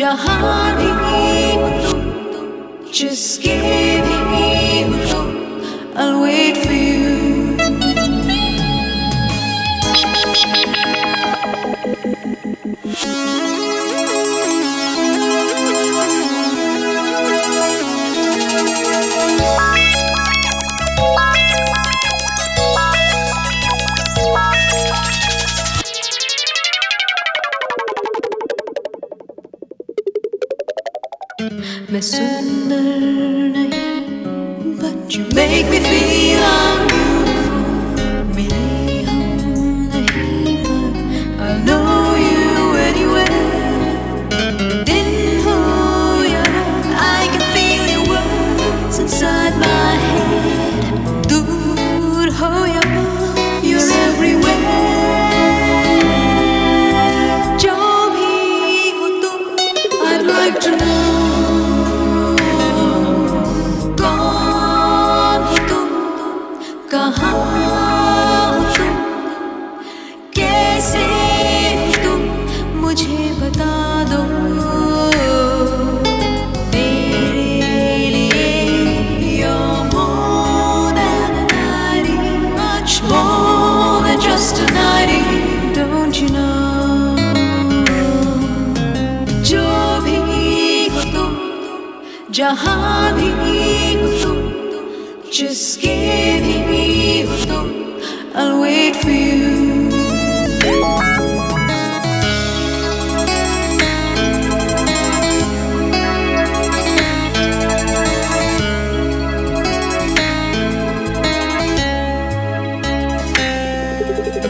जहाँ भी हो तुम जिसके भी हो तुम I'll wait for you Thank you. मैं सुंदर but you make me feel like जहाँ भी तुम तुम जिसके भी Música